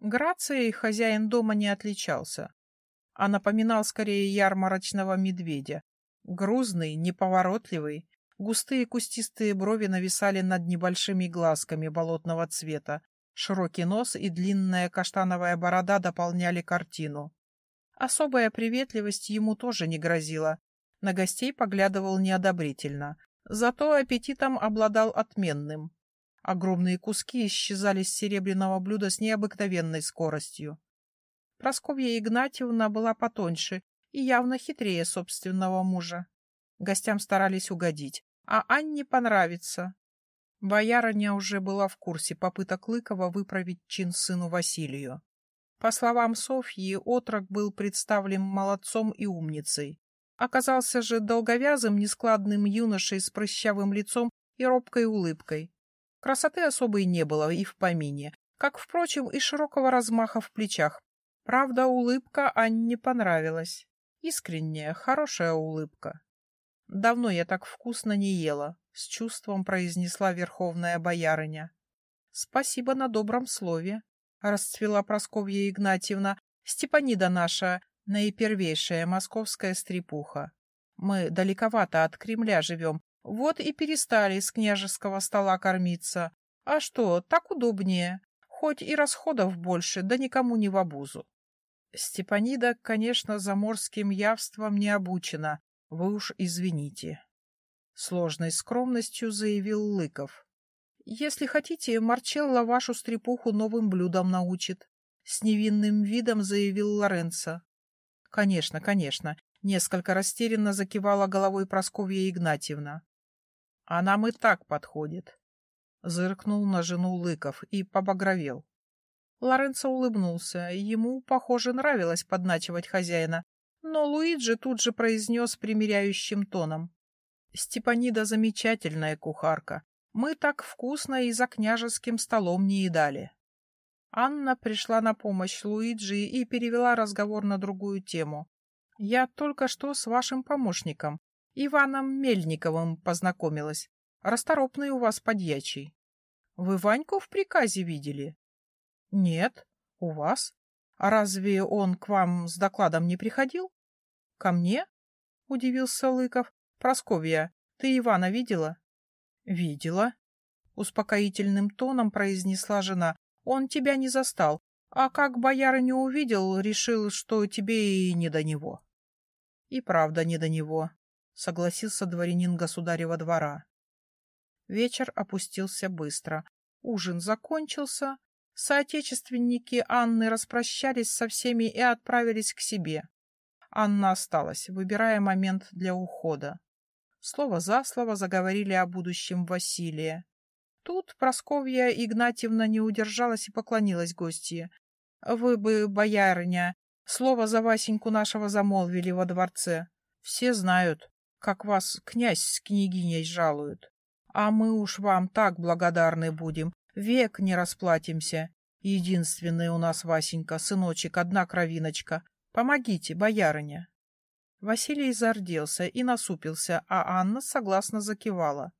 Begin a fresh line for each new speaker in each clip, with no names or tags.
Грацией хозяин дома не отличался, а напоминал скорее ярмарочного медведя. Грузный, неповоротливый, густые кустистые брови нависали над небольшими глазками болотного цвета, широкий нос и длинная каштановая борода дополняли картину. Особая приветливость ему тоже не грозила, на гостей поглядывал неодобрительно, зато аппетитом обладал отменным. Огромные куски исчезали с серебряного блюда с необыкновенной скоростью. Просковья Игнатьевна была потоньше и явно хитрее собственного мужа. Гостям старались угодить, а Анне понравится. Боярыня уже была в курсе попыток Лыкова выправить чин сыну Василию. По словам Софьи, отрок был представлен молодцом и умницей. Оказался же долговязым, нескладным юношей с прыщавым лицом и робкой улыбкой. Красоты особой не было и в помине, как, впрочем, и широкого размаха в плечах. Правда, улыбка Анне понравилась. Искренняя, хорошая улыбка. Давно я так вкусно не ела, — с чувством произнесла верховная боярыня. — Спасибо на добром слове, — расцвела Просковья Игнатьевна, — Степанида наша, наипервейшая московская стрепуха. Мы далековато от Кремля живем, вот и перестали с княжеского стола кормиться. А что, так удобнее, хоть и расходов больше, да никому не в обузу. Степанида, конечно, заморским явством не обучена, вы уж извините. Сложной скромностью заявил Лыков. Если хотите, Марчелла вашу стрепуху новым блюдом научит. С невинным видом заявил Лоренцо. Конечно, конечно. Несколько растерянно закивала головой Просковья Игнатьевна. А нам и так подходит. Зыркнул на жену Лыков и побагровел. Лоренцо улыбнулся. Ему, похоже, нравилось подначивать хозяина, но Луиджи тут же произнес примиряющим тоном. «Степанида замечательная кухарка. Мы так вкусно и за княжеским столом не едали». Анна пришла на помощь Луиджи и перевела разговор на другую тему. «Я только что с вашим помощником, Иваном Мельниковым, познакомилась. Расторопный у вас подьячий. Вы Ваньку в приказе видели?» «Нет. У вас? А разве он к вам с докладом не приходил?» — Ко мне? — удивился Лыков. — Просковья, ты Ивана видела? — Видела. Успокоительным тоном произнесла жена. — Он тебя не застал, а как бояра не увидел, решил, что тебе и не до него. — И правда не до него, — согласился дворянин государева двора. Вечер опустился быстро. Ужин закончился. Соотечественники Анны распрощались со всеми и отправились к себе. Анна осталась, выбирая момент для ухода. Слово за слово заговорили о будущем Василия. Тут Просковья Игнатьевна не удержалась и поклонилась гостье. — Вы бы, боярыня, слово за Васеньку нашего замолвили во дворце. Все знают, как вас князь с княгиней жалуют. А мы уж вам так благодарны будем, век не расплатимся. Единственный у нас Васенька, сыночек, одна кровиночка — Помогите, боярыня. Василий зарделся и насупился, а Анна согласно закивала.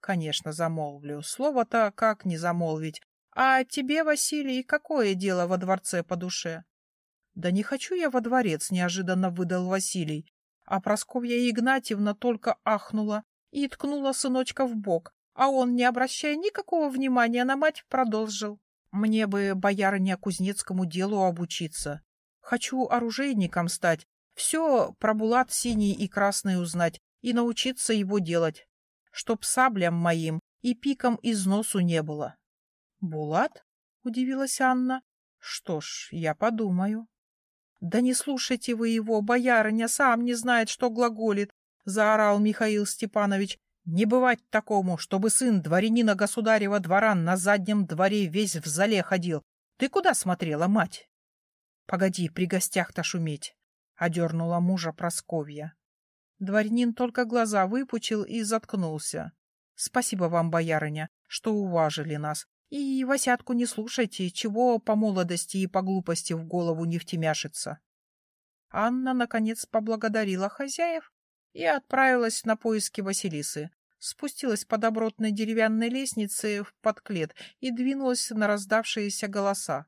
Конечно, замолвлю. Слово-то как не замолвить. А тебе, Василий, какое дело во дворце по душе? Да не хочу я во дворец, неожиданно выдал Василий. А Просковья Игнатьевна только ахнула и ткнула сыночка в бок, а он, не обращая никакого внимания на мать, продолжил. Мне бы, боярыня, кузнецкому делу обучиться. Хочу оружейником стать, все про булат синий и красный узнать и научиться его делать, чтоб саблям моим и пиком из носу не было. — Булат? — удивилась Анна. — Что ж, я подумаю. — Да не слушайте вы его, боярыня сам не знает, что глаголит, — заорал Михаил Степанович. — Не бывать такому, чтобы сын дворянина государева двора на заднем дворе весь в зале ходил. Ты куда смотрела, мать? Погоди, при гостях-то шуметь, — одернула мужа Просковья. Дворянин только глаза выпучил и заткнулся. — Спасибо вам, боярыня, что уважили нас. И Васятку не слушайте, чего по молодости и по глупости в голову не втемяшится. Анна, наконец, поблагодарила хозяев и отправилась на поиски Василисы, спустилась по добротной деревянной лестнице в подклет и двинулась на раздавшиеся голоса.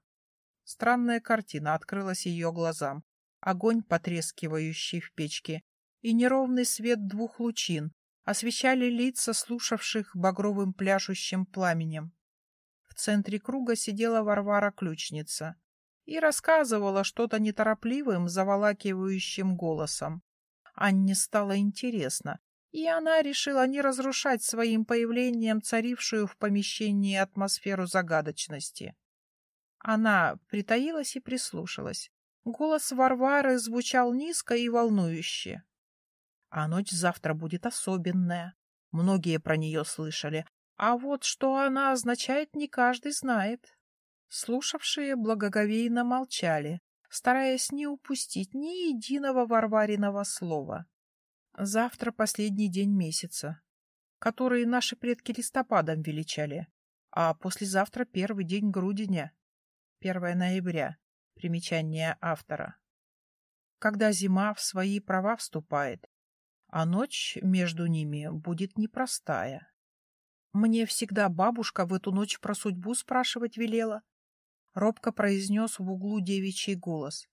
Странная картина открылась ее глазам. Огонь, потрескивающий в печке, и неровный свет двух лучин освещали лица слушавших багровым пляшущим пламенем. Центре круга сидела Варвара-ключница и рассказывала что-то неторопливым, заволакивающим голосом. Анне стало интересно, и она решила не разрушать своим появлением царившую в помещении атмосферу загадочности. Она притаилась и прислушалась. Голос Варвары звучал низко и волнующе. А ночь завтра будет особенная. Многие про нее слышали. А вот что она означает, не каждый знает. Слушавшие благоговейно молчали, стараясь не упустить ни единого Варвариного слова. Завтра последний день месяца, который наши предки листопадом величали, а послезавтра первый день грудиня, 1 ноября, примечание автора. Когда зима в свои права вступает, а ночь между ними будет непростая. Мне всегда бабушка в эту ночь про судьбу спрашивать велела, робко произнес в углу девичий голос.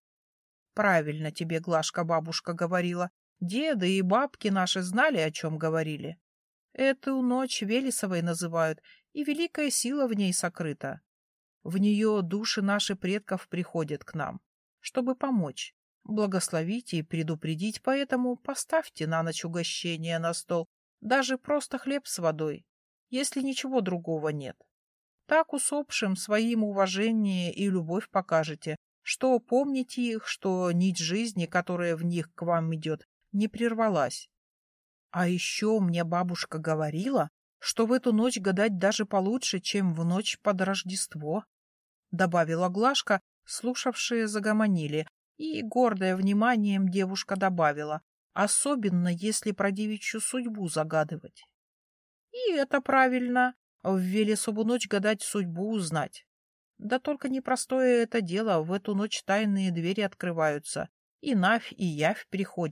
Правильно тебе, Глашка, бабушка говорила. Деды и бабки наши знали, о чем говорили. Эту ночь Велесовой называют, и великая сила в ней сокрыта. В нее души наших предков приходят к нам, чтобы помочь, благословить и предупредить, поэтому поставьте на ночь угощение на стол, даже просто хлеб с водой, если ничего другого нет. Так усопшим своим уважение и любовь покажете, что помните их, что нить жизни, которая в них к вам идет, не прервалась. А еще мне бабушка говорила, что в эту ночь гадать даже получше, чем в ночь под Рождество, — добавила Глашка, слушавшие загомонили, и, гордая вниманием, девушка добавила, особенно если про девичью судьбу загадывать. — И это правильно, в Велесову ночь гадать судьбу узнать. Да только непростое это дело, в эту ночь тайные двери открываются, и Навь, и Явь приходят.